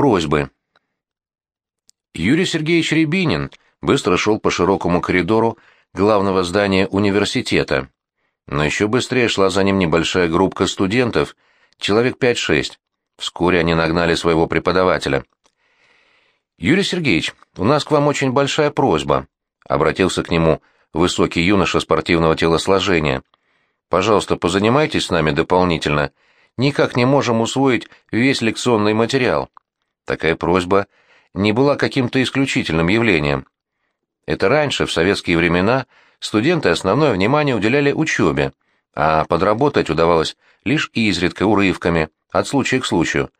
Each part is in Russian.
Просьбы. Юрий Сергеевич Рябинин быстро шел по широкому коридору главного здания университета. Но еще быстрее шла за ним небольшая группка студентов, человек 5-6. Вскоре они нагнали своего преподавателя. «Юрий Сергеевич, у нас к вам очень большая просьба», — обратился к нему высокий юноша спортивного телосложения. «Пожалуйста, позанимайтесь с нами дополнительно. Никак не можем усвоить весь лекционный материал». Такая просьба не была каким-то исключительным явлением. Это раньше, в советские времена, студенты основное внимание уделяли учебе, а подработать удавалось лишь изредка, урывками, от случая к случаю.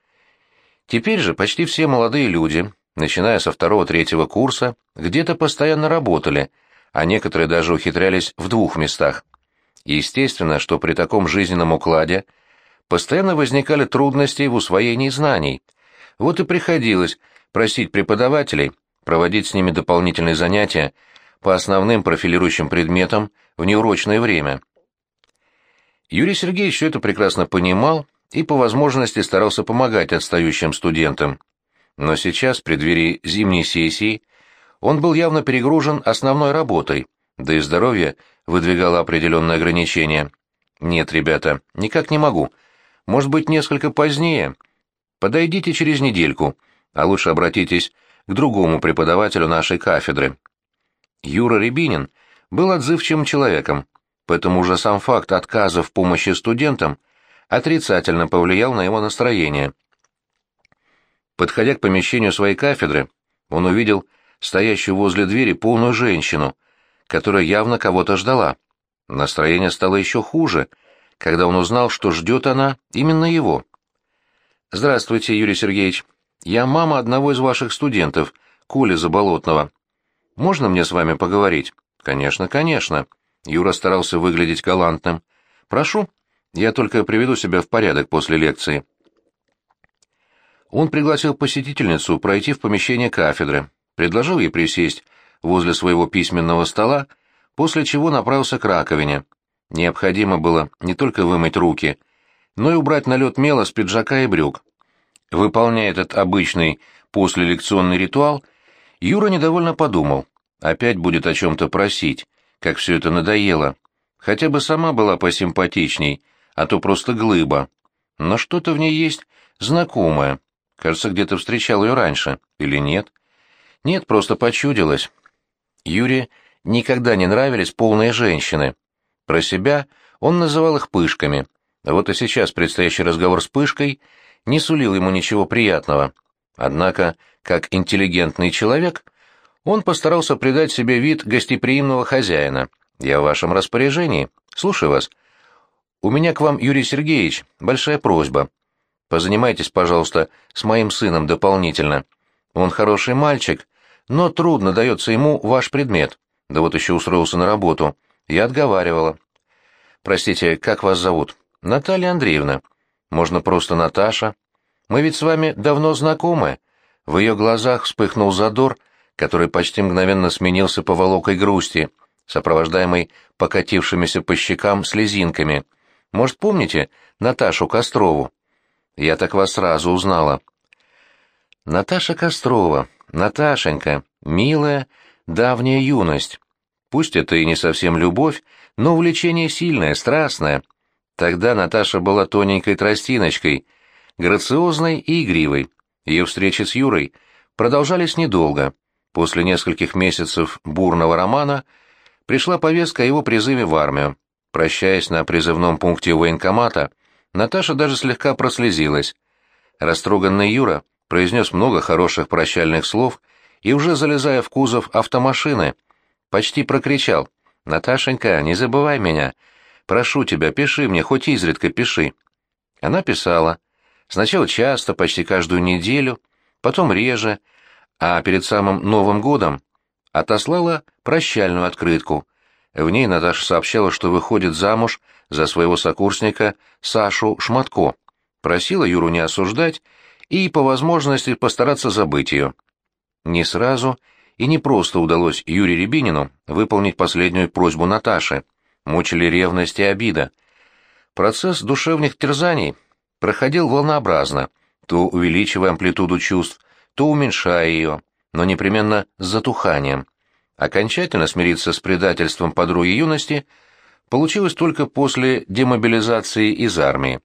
Теперь же почти все молодые люди, начиная со второго-третьего курса, где-то постоянно работали, а некоторые даже ухитрялись в двух местах. Естественно, что при таком жизненном укладе постоянно возникали трудности в усвоении знаний. Вот и приходилось просить преподавателей проводить с ними дополнительные занятия по основным профилирующим предметам в неурочное время. Юрий Сергеевич все это прекрасно понимал и по возможности старался помогать отстающим студентам. Но сейчас, в преддверии зимней сессии, он был явно перегружен основной работой, да и здоровье выдвигало определенные ограничения. «Нет, ребята, никак не могу. Может быть, несколько позднее. Подойдите через недельку, а лучше обратитесь к другому преподавателю нашей кафедры. Юра Рябинин был отзывчивым человеком, поэтому уже сам факт отказа в помощи студентам отрицательно повлиял на его настроение. Подходя к помещению своей кафедры, он увидел стоящую возле двери полную женщину, которая явно кого-то ждала. Настроение стало еще хуже, когда он узнал, что ждет она именно его. «Здравствуйте, Юрий Сергеевич. Я мама одного из ваших студентов, Коли Заболотного. Можно мне с вами поговорить? Конечно, конечно. Юра старался выглядеть галантным. Прошу. Я только приведу себя в порядок после лекции. Он пригласил посетительницу пройти в помещение кафедры, предложил ей присесть возле своего письменного стола, после чего направился к раковине. Необходимо было не только вымыть руки, но и убрать налет мела с пиджака и брюк. Выполняя этот обычный послелекционный ритуал, Юра недовольно подумал. Опять будет о чем-то просить, как все это надоело. Хотя бы сама была посимпатичней, а то просто глыба. Но что-то в ней есть знакомое. Кажется, где-то встречал ее раньше. Или нет? Нет, просто почудилось. Юре никогда не нравились полные женщины. Про себя он называл их пышками. Вот и сейчас предстоящий разговор с пышкой — не сулил ему ничего приятного. Однако, как интеллигентный человек, он постарался придать себе вид гостеприимного хозяина. «Я в вашем распоряжении. Слушаю вас. У меня к вам, Юрий Сергеевич, большая просьба. Позанимайтесь, пожалуйста, с моим сыном дополнительно. Он хороший мальчик, но трудно дается ему ваш предмет. Да вот еще устроился на работу. Я отговаривала. Простите, как вас зовут? Наталья Андреевна. Можно просто Наташа. Мы ведь с вами давно знакомы. В ее глазах вспыхнул задор, который почти мгновенно сменился поволокой грусти, сопровождаемой покатившимися по щекам слезинками. Может, помните Наташу Кострову? Я так вас сразу узнала. Наташа Кострова, Наташенька, милая, давняя юность. Пусть это и не совсем любовь, но увлечение сильное, страстное — Тогда Наташа была тоненькой тростиночкой, грациозной и игривой. Ее встречи с Юрой продолжались недолго. После нескольких месяцев бурного романа пришла повестка о его призыве в армию. Прощаясь на призывном пункте военкомата, Наташа даже слегка прослезилась. Растроганный Юра произнес много хороших прощальных слов и, уже залезая в кузов автомашины, почти прокричал «Наташенька, не забывай меня, Прошу тебя, пиши мне, хоть изредка пиши». Она писала. Сначала часто, почти каждую неделю, потом реже, а перед самым Новым годом отослала прощальную открытку. В ней Наташа сообщала, что выходит замуж за своего сокурсника Сашу Шматко. Просила Юру не осуждать и, по возможности, постараться забыть ее. Не сразу и не просто удалось Юрию Рябинину выполнить последнюю просьбу Наташи — мучили ревность и обида. Процесс душевных терзаний проходил волнообразно, то увеличивая амплитуду чувств, то уменьшая ее, но непременно с затуханием. Окончательно смириться с предательством подруги юности получилось только после демобилизации из армии.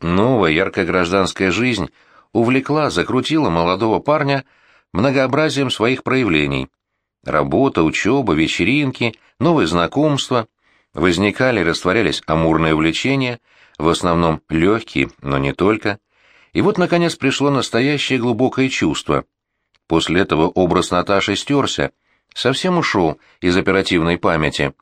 Новая яркая гражданская жизнь увлекла, закрутила молодого парня многообразием своих проявлений. Работа, учеба, вечеринки, новые знакомства. Возникали и растворялись амурные увлечения, в основном легкие, но не только. И вот, наконец, пришло настоящее глубокое чувство. После этого образ Наташи стерся, совсем ушел из оперативной памяти.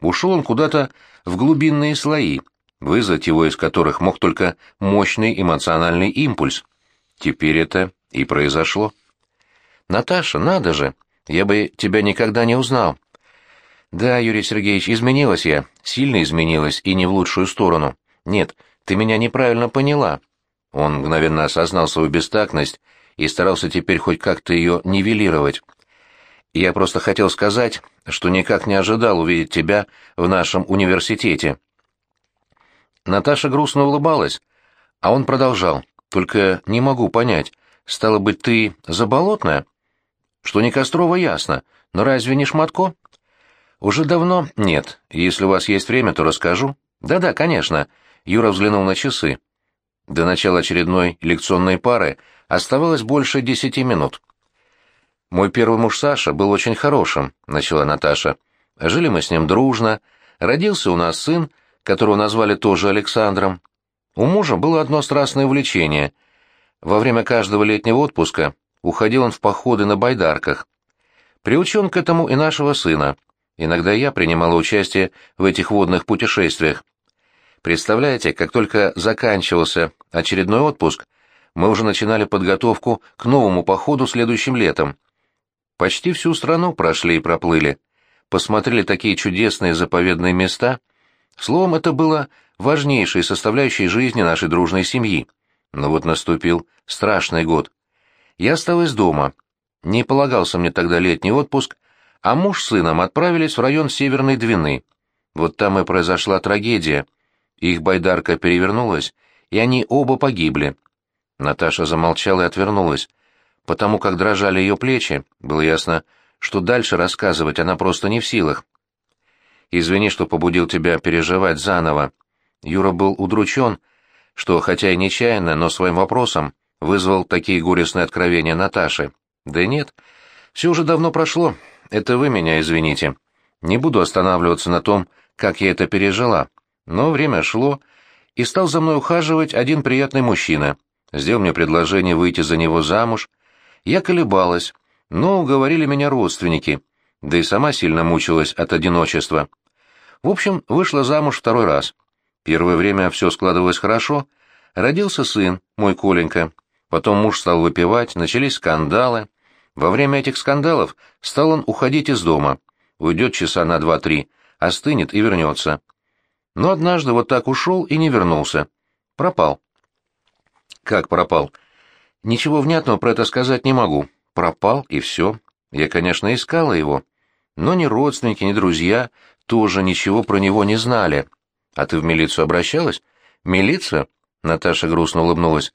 Ушел он куда-то в глубинные слои, вызвать его из которых мог только мощный эмоциональный импульс. Теперь это и произошло. «Наташа, надо же! Я бы тебя никогда не узнал». «Да, Юрий Сергеевич, изменилась я, сильно изменилась, и не в лучшую сторону. Нет, ты меня неправильно поняла». Он мгновенно осознал свою бестактность и старался теперь хоть как-то ее нивелировать. «Я просто хотел сказать, что никак не ожидал увидеть тебя в нашем университете». Наташа грустно улыбалась, а он продолжал. «Только не могу понять, стало быть, ты заболотная?» «Что не Кострова, ясно, но разве не Шматко?» «Уже давно нет. Если у вас есть время, то расскажу». «Да-да, конечно». Юра взглянул на часы. До начала очередной лекционной пары оставалось больше десяти минут. «Мой первый муж Саша был очень хорошим», — начала Наташа. «Жили мы с ним дружно. Родился у нас сын, которого назвали тоже Александром. У мужа было одно страстное увлечение. Во время каждого летнего отпуска уходил он в походы на байдарках. Приучен к этому и нашего сына. Иногда я принимала участие в этих водных путешествиях. Представляете, как только заканчивался очередной отпуск, мы уже начинали подготовку к новому походу следующим летом. Почти всю страну прошли и проплыли. Посмотрели такие чудесные заповедные места. Словом, это было важнейшей составляющей жизни нашей дружной семьи. Но вот наступил страшный год. Я осталась дома. Не полагался мне тогда летний отпуск, а муж с сыном отправились в район Северной Двины. Вот там и произошла трагедия. Их байдарка перевернулась, и они оба погибли. Наташа замолчала и отвернулась. Потому как дрожали ее плечи, было ясно, что дальше рассказывать она просто не в силах. «Извини, что побудил тебя переживать заново». Юра был удручен, что, хотя и нечаянно, но своим вопросом вызвал такие горестные откровения Наташи. «Да нет, все уже давно прошло, это вы меня извините. Не буду останавливаться на том, как я это пережила. Но время шло, и стал за мной ухаживать один приятный мужчина. Сделал мне предложение выйти за него замуж. Я колебалась, но уговорили меня родственники, да и сама сильно мучилась от одиночества. В общем, вышла замуж второй раз. Первое время все складывалось хорошо. Родился сын, мой Коленька. Потом муж стал выпивать, начались скандалы. Во время этих скандалов стал он уходить из дома. Уйдет часа на два-три, остынет и вернется. Но однажды вот так ушел и не вернулся. Пропал. Как пропал? Ничего внятного про это сказать не могу. Пропал, и все. Я, конечно, искала его. Но ни родственники, ни друзья тоже ничего про него не знали. А ты в милицию обращалась? Милицию? Наташа грустно улыбнулась.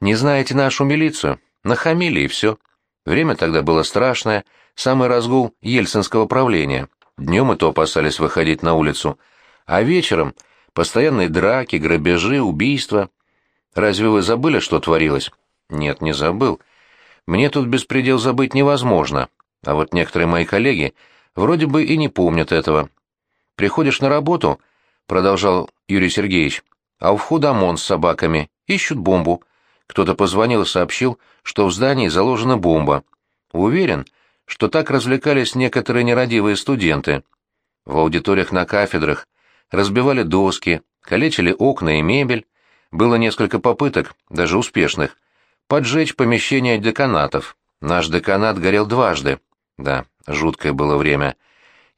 Не знаете нашу милицию? Нахамили, и все. Время тогда было страшное, самый разгул ельцинского правления. Днем и то опасались выходить на улицу — а вечером постоянные драки, грабежи, убийства. Разве вы забыли, что творилось? Нет, не забыл. Мне тут беспредел забыть невозможно. А вот некоторые мои коллеги вроде бы и не помнят этого. Приходишь на работу, продолжал Юрий Сергеевич, а у входа ОМОН с собаками, ищут бомбу. Кто-то позвонил и сообщил, что в здании заложена бомба. Уверен, что так развлекались некоторые нерадивые студенты. В аудиториях на кафедрах разбивали доски, калечили окна и мебель. Было несколько попыток, даже успешных, поджечь помещения деканатов. Наш деканат горел дважды. Да, жуткое было время.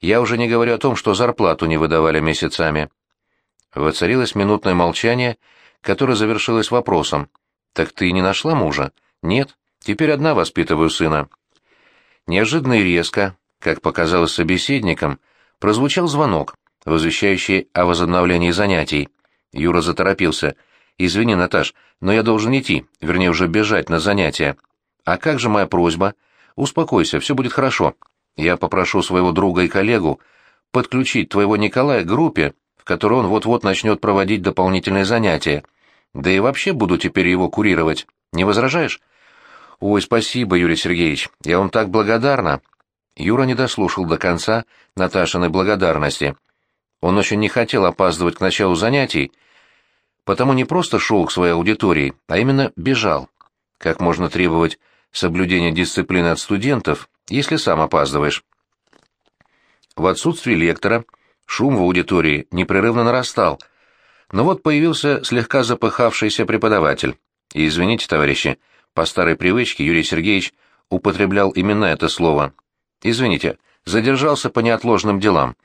Я уже не говорю о том, что зарплату не выдавали месяцами. Воцарилось минутное молчание, которое завершилось вопросом. «Так ты не нашла мужа?» «Нет. Теперь одна воспитываю сына». Неожиданно и резко, как показалось собеседникам, прозвучал звонок возвещающий о возобновлении занятий. Юра заторопился. Извини, Наташ, но я должен идти, вернее, уже бежать на занятия. А как же моя просьба? Успокойся, все будет хорошо. Я попрошу своего друга и коллегу подключить твоего Николая к группе, в которой он вот-вот начнет проводить дополнительные занятия. Да и вообще буду теперь его курировать. Не возражаешь? Ой, спасибо, Юрий Сергеевич, я вам так благодарна. Юра не дослушал до конца Наташиной благодарности. Он очень не хотел опаздывать к началу занятий, потому не просто шел к своей аудитории, а именно бежал. Как можно требовать соблюдения дисциплины от студентов, если сам опаздываешь? В отсутствие лектора шум в аудитории непрерывно нарастал, но вот появился слегка запыхавшийся преподаватель. И извините, товарищи, по старой привычке Юрий Сергеевич употреблял именно это слово. Извините, задержался по неотложным делам.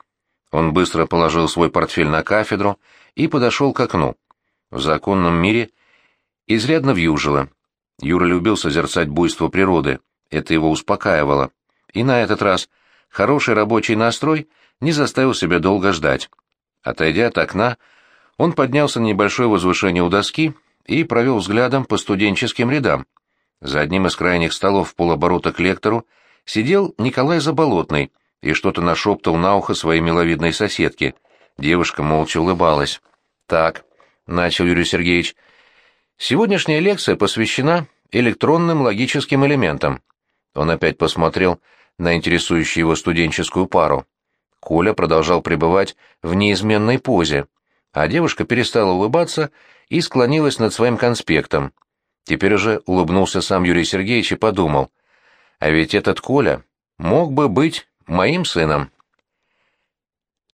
Он быстро положил свой портфель на кафедру и подошел к окну. В законном мире изрядно вьюжило. Юра любил созерцать буйство природы, это его успокаивало. И на этот раз хороший рабочий настрой не заставил себя долго ждать. Отойдя от окна, он поднялся на небольшое возвышение у доски и провел взглядом по студенческим рядам. За одним из крайних столов полоборота к лектору сидел Николай Заболотный и что-то нашептал на ухо своей миловидной соседке. Девушка молча улыбалась. «Так», — начал Юрий Сергеевич, — «сегодняшняя лекция посвящена электронным логическим элементам». Он опять посмотрел на интересующую его студенческую пару. Коля продолжал пребывать в неизменной позе, а девушка перестала улыбаться и склонилась над своим конспектом. Теперь уже улыбнулся сам Юрий Сергеевич и подумал, а ведь этот Коля мог бы быть моим сыном.